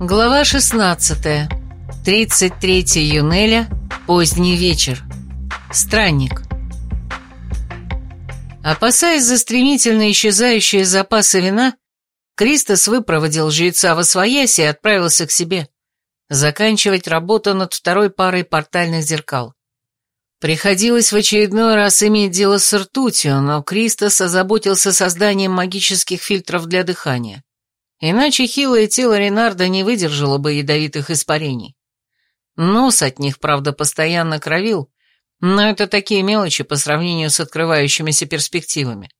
Глава 16. 33 июня. Поздний вечер. Странник. Опасаясь за стремительно исчезающие запасы вина, Кристос выпроводил жреца во своясь и отправился к себе, заканчивать работу над второй парой портальных зеркал. Приходилось в очередной раз иметь дело с ртутью, но Кристос озаботился созданием магических фильтров для дыхания. Иначе хилое тело Ренарда не выдержало бы ядовитых испарений. Нос от них, правда, постоянно кровил, но это такие мелочи по сравнению с открывающимися перспективами.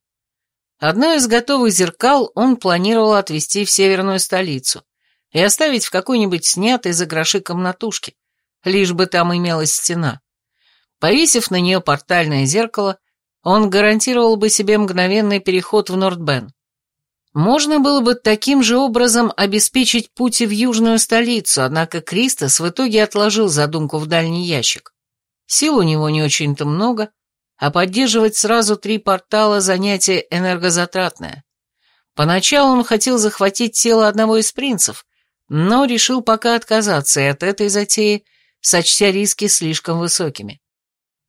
Одно из готовых зеркал он планировал отвезти в северную столицу и оставить в какой-нибудь снятой за гроши комнатушке, лишь бы там имелась стена. Повесив на нее портальное зеркало, он гарантировал бы себе мгновенный переход в Нордбен. Можно было бы таким же образом обеспечить пути в южную столицу, однако Кристос в итоге отложил задумку в дальний ящик. Сил у него не очень-то много, а поддерживать сразу три портала занятие энергозатратное. Поначалу он хотел захватить тело одного из принцев, но решил пока отказаться и от этой затеи, сочтя риски слишком высокими.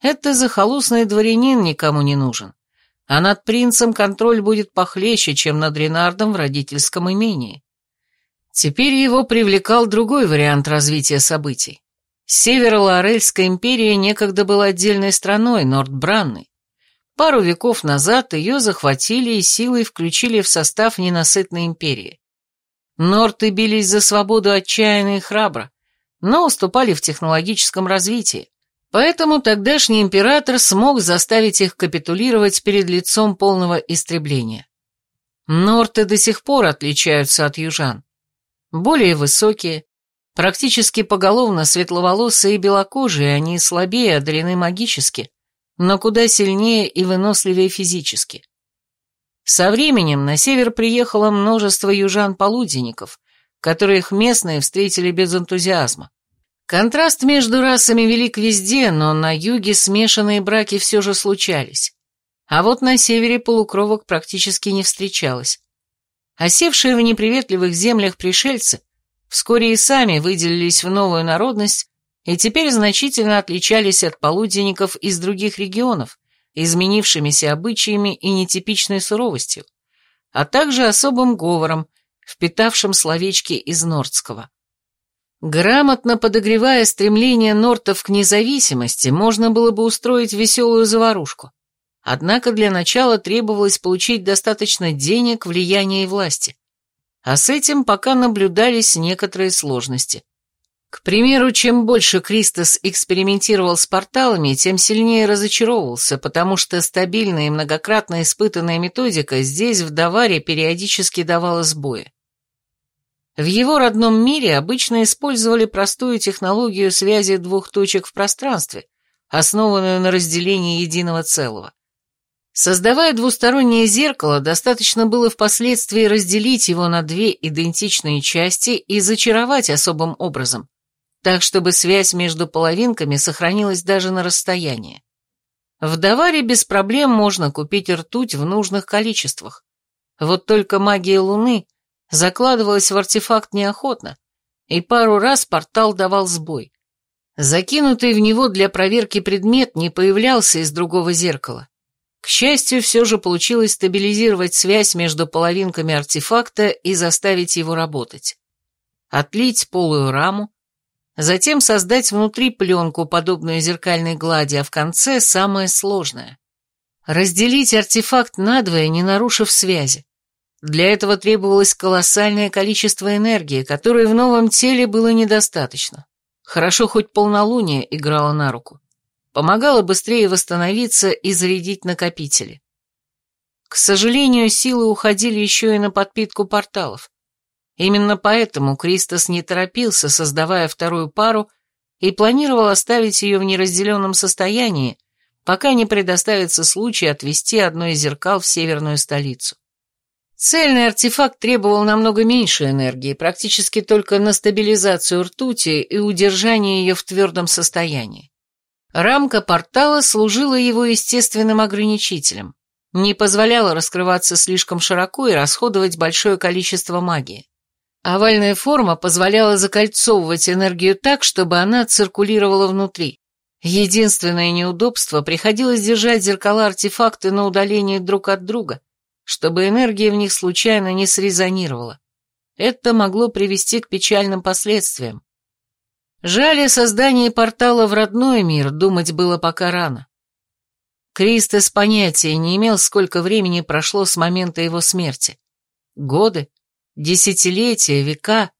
Это захолустный дворянин никому не нужен а над принцем контроль будет похлеще, чем над Ренардом в родительском имении. Теперь его привлекал другой вариант развития событий. Северо-Лорельская империя некогда была отдельной страной, Нордбранной. Пару веков назад ее захватили и силой включили в состав ненасытной империи. Норты бились за свободу отчаянно и храбро, но уступали в технологическом развитии, Поэтому тогдашний император смог заставить их капитулировать перед лицом полного истребления. Норты до сих пор отличаются от южан. Более высокие, практически поголовно светловолосые и белокожие, они слабее одарены магически, но куда сильнее и выносливее физически. Со временем на север приехало множество южан-полуденников, которых местные встретили без энтузиазма. Контраст между расами велик везде, но на юге смешанные браки все же случались. А вот на севере полукровок практически не встречалось. Осевшие в неприветливых землях пришельцы вскоре и сами выделились в новую народность и теперь значительно отличались от полуденников из других регионов, изменившимися обычаями и нетипичной суровостью, а также особым говором, впитавшим словечки из нордского. Грамотно подогревая стремление нортов к независимости, можно было бы устроить веселую заварушку. Однако для начала требовалось получить достаточно денег, влияния и власти. А с этим пока наблюдались некоторые сложности. К примеру, чем больше Кристос экспериментировал с порталами, тем сильнее разочаровывался, потому что стабильная и многократно испытанная методика здесь, в Даваре, периодически давала сбои. В его родном мире обычно использовали простую технологию связи двух точек в пространстве, основанную на разделении единого целого. Создавая двустороннее зеркало, достаточно было впоследствии разделить его на две идентичные части и зачаровать особым образом, так чтобы связь между половинками сохранилась даже на расстоянии. В Даваре без проблем можно купить ртуть в нужных количествах. Вот только магия Луны – закладывалась в артефакт неохотно, и пару раз портал давал сбой. Закинутый в него для проверки предмет не появлялся из другого зеркала. К счастью, все же получилось стабилизировать связь между половинками артефакта и заставить его работать. Отлить полую раму, затем создать внутри пленку, подобную зеркальной глади, а в конце самое сложное. Разделить артефакт надвое, не нарушив связи. Для этого требовалось колоссальное количество энергии, которой в новом теле было недостаточно. Хорошо хоть полнолуние играло на руку. Помогало быстрее восстановиться и зарядить накопители. К сожалению, силы уходили еще и на подпитку порталов. Именно поэтому Кристос не торопился, создавая вторую пару, и планировал оставить ее в неразделенном состоянии, пока не предоставится случай отвести одно из зеркал в северную столицу. Цельный артефакт требовал намного меньше энергии, практически только на стабилизацию ртути и удержание ее в твердом состоянии. Рамка портала служила его естественным ограничителем, не позволяла раскрываться слишком широко и расходовать большое количество магии. Овальная форма позволяла закольцовывать энергию так, чтобы она циркулировала внутри. Единственное неудобство приходилось держать зеркала-артефакты на удалении друг от друга, чтобы энергия в них случайно не срезонировала. Это могло привести к печальным последствиям. Жаль о создании портала в родной мир, думать было пока рано. Кристос понятия не имел, сколько времени прошло с момента его смерти. Годы? Десятилетия? Века?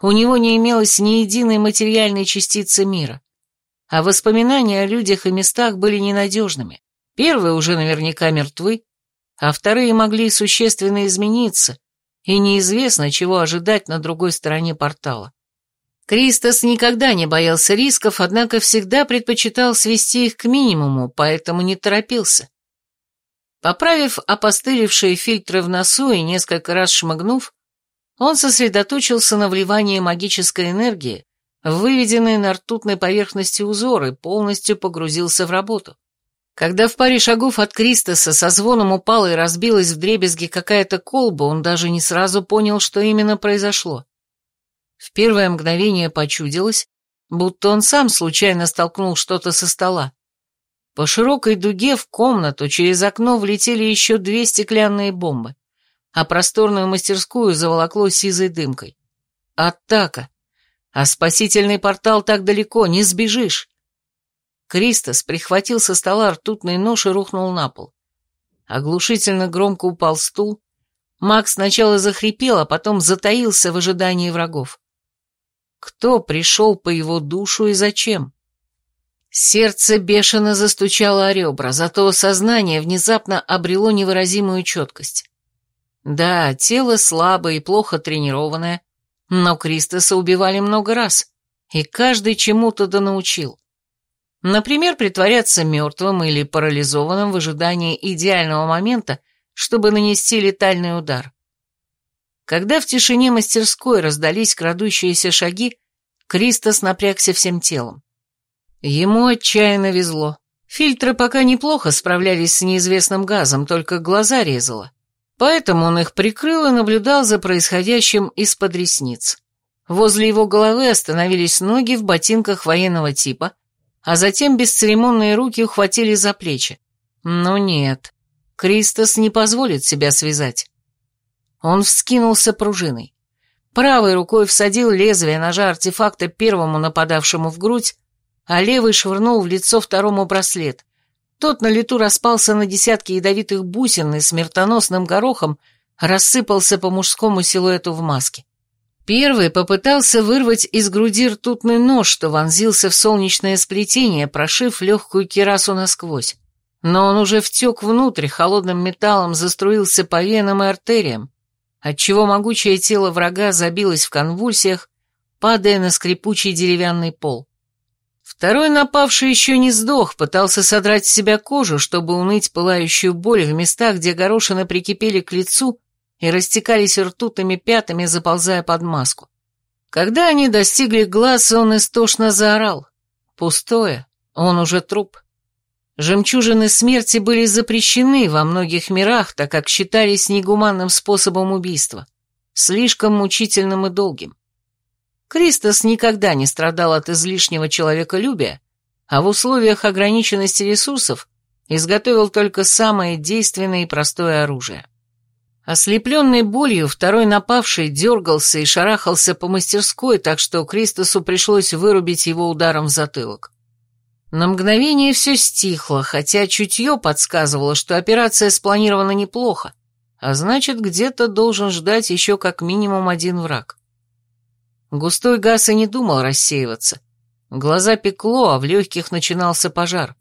У него не имелось ни единой материальной частицы мира а воспоминания о людях и местах были ненадежными. Первые уже наверняка мертвы, а вторые могли существенно измениться, и неизвестно, чего ожидать на другой стороне портала. Кристос никогда не боялся рисков, однако всегда предпочитал свести их к минимуму, поэтому не торопился. Поправив опостылевшие фильтры в носу и несколько раз шмыгнув, он сосредоточился на вливании магической энергии выведенные на ртутной поверхности узоры, полностью погрузился в работу. Когда в паре шагов от Кристоса со звоном упала и разбилась в дребезги какая-то колба, он даже не сразу понял, что именно произошло. В первое мгновение почудилось, будто он сам случайно столкнул что-то со стола. По широкой дуге в комнату через окно влетели еще две стеклянные бомбы, а просторную мастерскую заволокло сизой дымкой. Атака! А спасительный портал так далеко, не сбежишь. Кристос прихватил со стола ртутный нож и рухнул на пол. Оглушительно громко упал стул. Макс сначала захрипел, а потом затаился в ожидании врагов. Кто пришел по его душу и зачем? Сердце бешено застучало о ребра, зато сознание внезапно обрело невыразимую четкость. Да, тело слабое и плохо тренированное, но Кристоса убивали много раз, и каждый чему-то да научил. Например, притворяться мертвым или парализованным в ожидании идеального момента, чтобы нанести летальный удар. Когда в тишине мастерской раздались крадущиеся шаги, Кристос напрягся всем телом. Ему отчаянно везло. Фильтры пока неплохо справлялись с неизвестным газом, только глаза резало. Поэтому он их прикрыл и наблюдал за происходящим из-под ресниц. Возле его головы остановились ноги в ботинках военного типа, а затем бесцеремонные руки ухватили за плечи. Но нет, Кристос не позволит себя связать. Он вскинулся пружиной. Правой рукой всадил лезвие ножа артефакта первому нападавшему в грудь, а левый швырнул в лицо второму браслет, тот на лету распался на десятки ядовитых бусин и смертоносным горохом рассыпался по мужскому силуэту в маске. Первый попытался вырвать из груди ртутный нож, что вонзился в солнечное сплетение, прошив легкую кирасу насквозь. Но он уже втек внутрь, холодным металлом заструился по венам и артериям, отчего могучее тело врага забилось в конвульсиях, падая на скрипучий деревянный пол. Второй напавший еще не сдох, пытался содрать с себя кожу, чтобы уныть пылающую боль в местах, где горошины прикипели к лицу и растекались ртутыми пятами, заползая под маску. Когда они достигли глаз, он истошно заорал. Пустое, он уже труп. Жемчужины смерти были запрещены во многих мирах, так как считались негуманным способом убийства, слишком мучительным и долгим. Кристос никогда не страдал от излишнего человеколюбия, а в условиях ограниченности ресурсов изготовил только самое действенное и простое оружие. Ослепленный болью, второй напавший дергался и шарахался по мастерской, так что Кристосу пришлось вырубить его ударом в затылок. На мгновение все стихло, хотя чутье подсказывало, что операция спланирована неплохо, а значит, где-то должен ждать еще как минимум один враг. Густой газ и не думал рассеиваться. Глаза пекло, а в легких начинался пожар.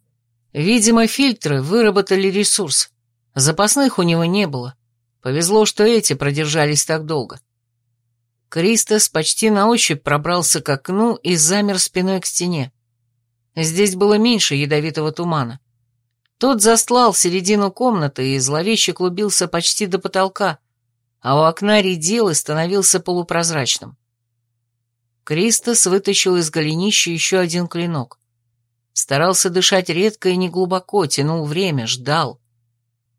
Видимо, фильтры выработали ресурс. Запасных у него не было. Повезло, что эти продержались так долго. Кристос почти на ощупь пробрался к окну и замер спиной к стене. Здесь было меньше ядовитого тумана. Тот застлал середину комнаты и зловеще клубился почти до потолка, а у окна редел и становился полупрозрачным. Кристос вытащил из голенища еще один клинок. Старался дышать редко и неглубоко, тянул время, ждал.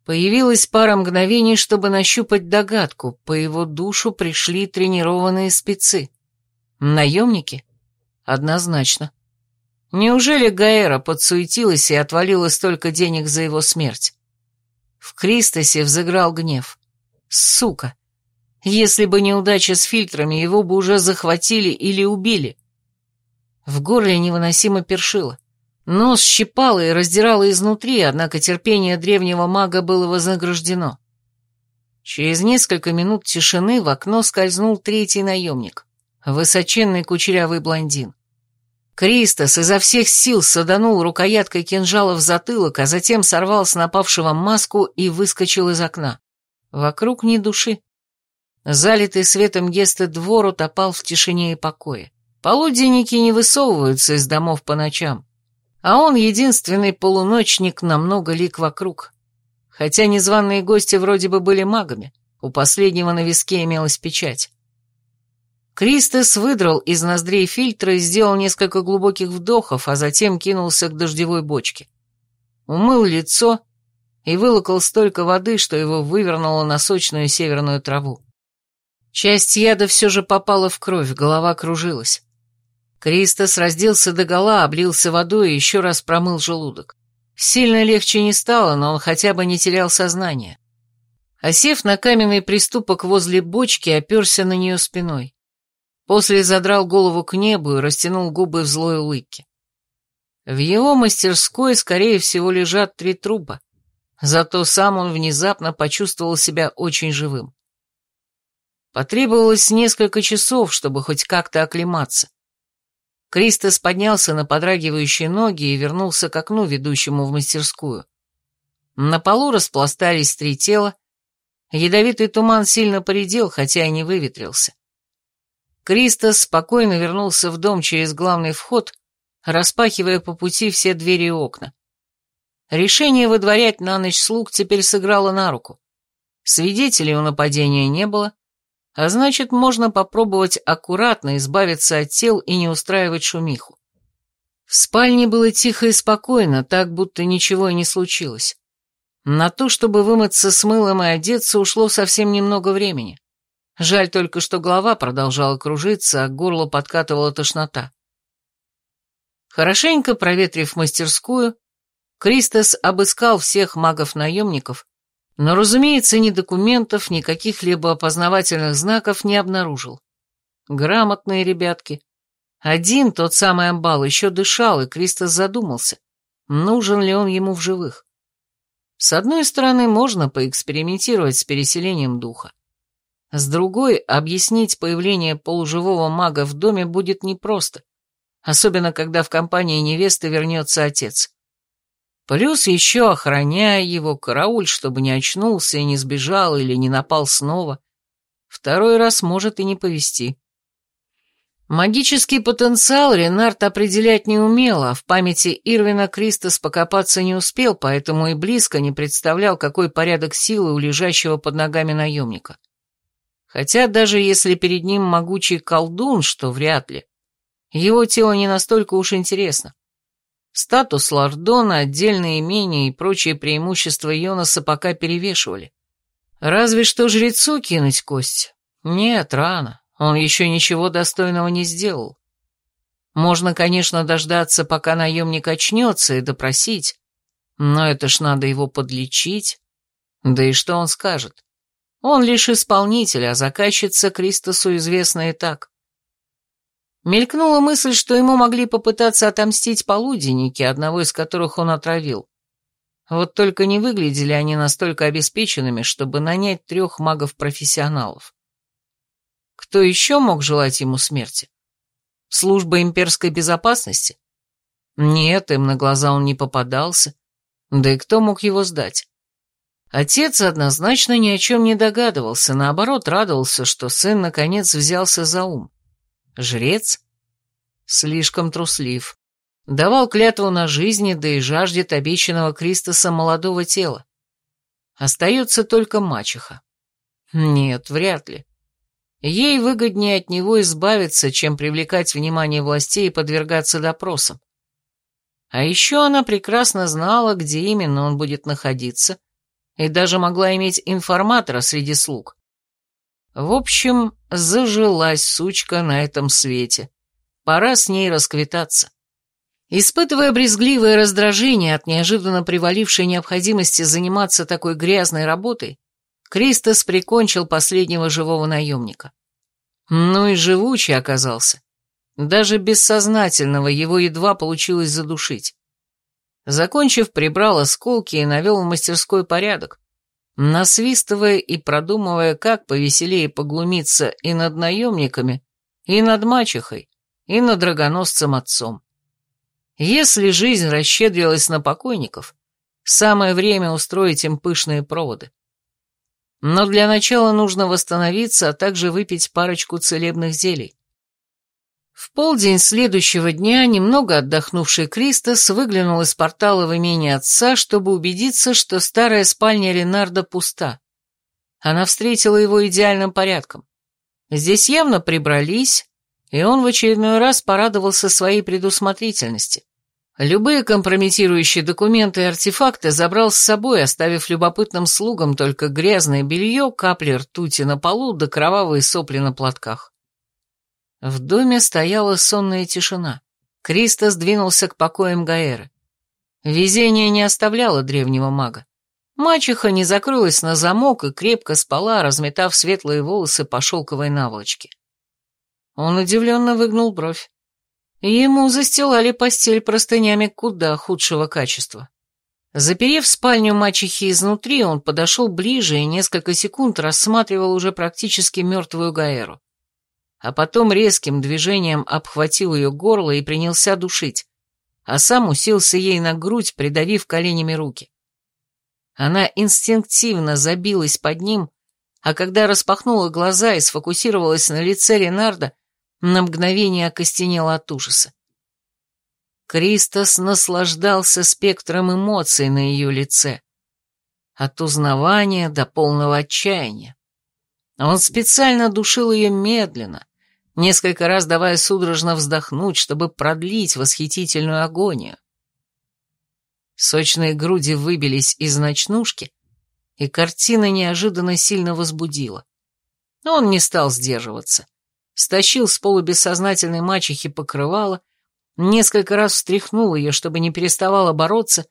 Появилась пара мгновений, чтобы нащупать догадку. По его душу пришли тренированные спецы. Наемники? Однозначно. Неужели Гаэра подсуетилась и отвалила столько денег за его смерть? В Кристосе взыграл гнев. Сука! Если бы неудача с фильтрами, его бы уже захватили или убили. В горле невыносимо першило. Нос щипало и раздирало изнутри, однако терпение древнего мага было вознаграждено. Через несколько минут тишины в окно скользнул третий наемник, высоченный кучерявый блондин. Кристос изо всех сил саданул рукояткой кинжала в затылок, а затем сорвал с напавшего маску и выскочил из окна. Вокруг ни души. Залитый светом Гесты двор утопал в тишине и покое. Полуденники не высовываются из домов по ночам а он единственный полуночник на много лик вокруг. Хотя незваные гости вроде бы были магами, у последнего на виске имелась печать. Кристос выдрал из ноздрей фильтра и сделал несколько глубоких вдохов, а затем кинулся к дождевой бочке. Умыл лицо и вылокал столько воды, что его вывернуло на сочную северную траву. Часть яда все же попала в кровь, голова кружилась. Кристос разделся догола, облился водой и еще раз промыл желудок. Сильно легче не стало, но он хотя бы не терял сознание. Осев на каменный приступок возле бочки, оперся на нее спиной. После задрал голову к небу и растянул губы в злой улыбке. В его мастерской, скорее всего, лежат три труба. Зато сам он внезапно почувствовал себя очень живым. Потребовалось несколько часов, чтобы хоть как-то оклематься. Кристос поднялся на подрагивающие ноги и вернулся к окну, ведущему в мастерскую. На полу распластались три тела. Ядовитый туман сильно поредел, хотя и не выветрился. Кристос спокойно вернулся в дом через главный вход, распахивая по пути все двери и окна. Решение выдворять на ночь слуг теперь сыграло на руку. Свидетелей у нападения не было, а значит, можно попробовать аккуратно избавиться от тел и не устраивать шумиху. В спальне было тихо и спокойно, так будто ничего и не случилось. На то, чтобы вымыться с мылом и одеться, ушло совсем немного времени. Жаль только, что голова продолжала кружиться, а к горлу подкатывала тошнота. Хорошенько проветрив мастерскую, Кристос обыскал всех магов-наемников но, разумеется, ни документов, ни каких-либо опознавательных знаков не обнаружил. Грамотные ребятки. Один, тот самый амбал, еще дышал, и Кристос задумался, нужен ли он ему в живых. С одной стороны, можно поэкспериментировать с переселением духа. С другой, объяснить появление полуживого мага в доме будет непросто, особенно когда в компании невесты вернется отец. Плюс еще охраняя его, карауль, чтобы не очнулся и не сбежал или не напал снова. Второй раз может и не повести. Магический потенциал Ренард определять не умел, а в памяти Ирвина Кристос покопаться не успел, поэтому и близко не представлял, какой порядок силы у лежащего под ногами наемника. Хотя даже если перед ним могучий колдун, что вряд ли, его тело не настолько уж интересно. Статус Лордона, отдельные имения и прочие преимущества Йонаса пока перевешивали. Разве что жрецу кинуть кость? Нет, рано. Он еще ничего достойного не сделал. Можно, конечно, дождаться, пока наемник очнется, и допросить. Но это ж надо его подлечить. Да и что он скажет? Он лишь исполнитель, а заказчица Кристосу известна и так. Мелькнула мысль, что ему могли попытаться отомстить полуденники, одного из которых он отравил. Вот только не выглядели они настолько обеспеченными, чтобы нанять трех магов-профессионалов. Кто еще мог желать ему смерти? Служба имперской безопасности? Нет, им на глаза он не попадался. Да и кто мог его сдать? Отец однозначно ни о чем не догадывался, наоборот, радовался, что сын наконец взялся за ум. Жрец? Слишком труслив. Давал клятву на жизни, да и жаждет обещанного Кристоса молодого тела. Остается только мачеха. Нет, вряд ли. Ей выгоднее от него избавиться, чем привлекать внимание властей и подвергаться допросам. А еще она прекрасно знала, где именно он будет находиться, и даже могла иметь информатора среди слуг. В общем, зажилась сучка на этом свете. Пора с ней расквитаться. Испытывая брезгливое раздражение от неожиданно привалившей необходимости заниматься такой грязной работой, Кристос прикончил последнего живого наемника. Ну и живучий оказался. Даже бессознательного его едва получилось задушить. Закончив, прибрал осколки и навел в мастерской порядок, насвистывая и продумывая, как повеселее поглумиться и над наемниками, и над мачехой, и над драгоносцем отцом. Если жизнь расщедрилась на покойников, самое время устроить им пышные проводы. Но для начала нужно восстановиться, а также выпить парочку целебных зелий. В полдень следующего дня немного отдохнувший Кристос выглянул из портала в имение отца, чтобы убедиться, что старая спальня Ренарда пуста. Она встретила его идеальным порядком. Здесь явно прибрались, и он в очередной раз порадовался своей предусмотрительности. Любые компрометирующие документы и артефакты забрал с собой, оставив любопытным слугам только грязное белье, капли ртути на полу да кровавые сопли на платках. В доме стояла сонная тишина. Кристо сдвинулся к покоям Гаэры. Везение не оставляло древнего мага. Мачеха не закрылась на замок и крепко спала, разметав светлые волосы по шелковой наволочке. Он удивленно выгнул бровь. Ему застилали постель простынями куда худшего качества. Заперев спальню мачехи изнутри, он подошел ближе и несколько секунд рассматривал уже практически мертвую Гаэру а потом резким движением обхватил ее горло и принялся душить, а сам уселся ей на грудь, придавив коленями руки. Она инстинктивно забилась под ним, а когда распахнула глаза и сфокусировалась на лице Ленарда, на мгновение окостенела от ужаса. Кристос наслаждался спектром эмоций на ее лице. От узнавания до полного отчаяния. Он специально душил ее медленно, несколько раз давая судорожно вздохнуть, чтобы продлить восхитительную агонию. Сочные груди выбились из ночнушки, и картина неожиданно сильно возбудила. Но он не стал сдерживаться. Стащил с полубессознательной мачехи покрывало, несколько раз встряхнул ее, чтобы не переставала бороться,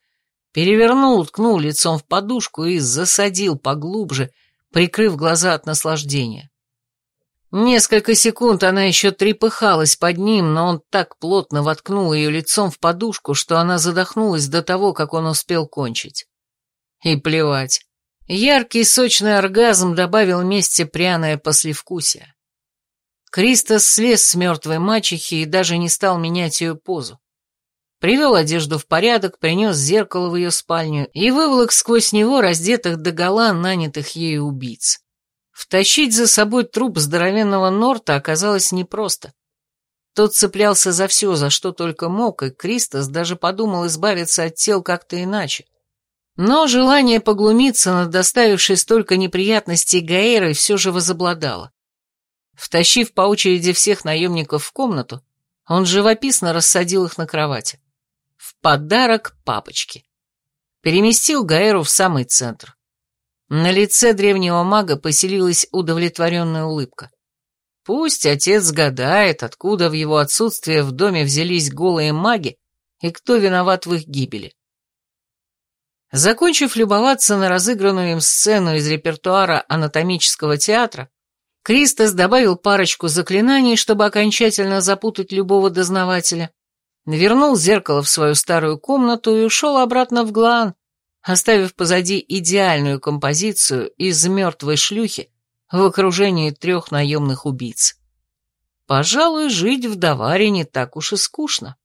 перевернул, уткнул лицом в подушку и засадил поглубже, прикрыв глаза от наслаждения. Несколько секунд она еще трепыхалась под ним, но он так плотно воткнул ее лицом в подушку, что она задохнулась до того, как он успел кончить. И плевать. Яркий сочный оргазм добавил вместе пряное послевкусие. Кристос слез с мертвой мачехи и даже не стал менять ее позу. Привел одежду в порядок, принес зеркало в ее спальню и выволок сквозь него раздетых догола нанятых ею убийц. Втащить за собой труп здоровенного Норта оказалось непросто. Тот цеплялся за все, за что только мог, и Кристос даже подумал избавиться от тел как-то иначе. Но желание поглумиться над доставившей столько неприятностей Гаэрой все же возобладало. Втащив по очереди всех наемников в комнату, он живописно рассадил их на кровати. В подарок папочке. Переместил Гаэру в самый центр. На лице древнего мага поселилась удовлетворенная улыбка. Пусть отец гадает, откуда в его отсутствие в доме взялись голые маги и кто виноват в их гибели. Закончив любоваться на разыгранную им сцену из репертуара анатомического театра, Кристос добавил парочку заклинаний, чтобы окончательно запутать любого дознавателя, вернул зеркало в свою старую комнату и ушел обратно в Глаан, оставив позади идеальную композицию из мертвой шлюхи в окружении трех наемных убийц. Пожалуй, жить в Даваре не так уж и скучно.